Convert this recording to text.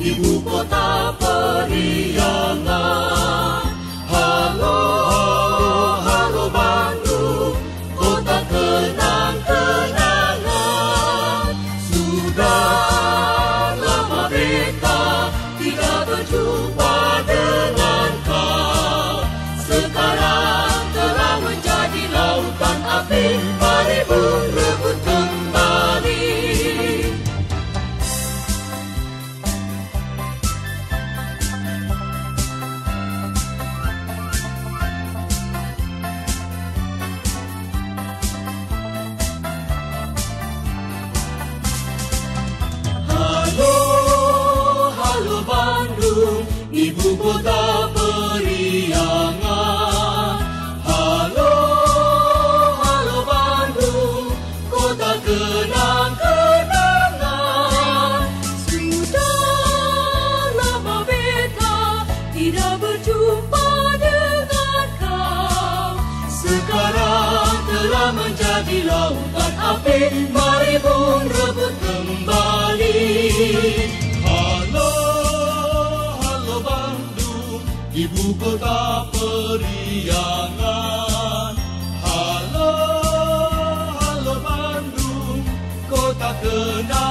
ibu kota Periangan. kenang-kenangan Sudah lama beta tidak berjumpa dengan kau. Sekarang telah menjadi lautan api. Mari pun rebut kembali. Halo, halo Bandung Ibu kota periangan. 歌唱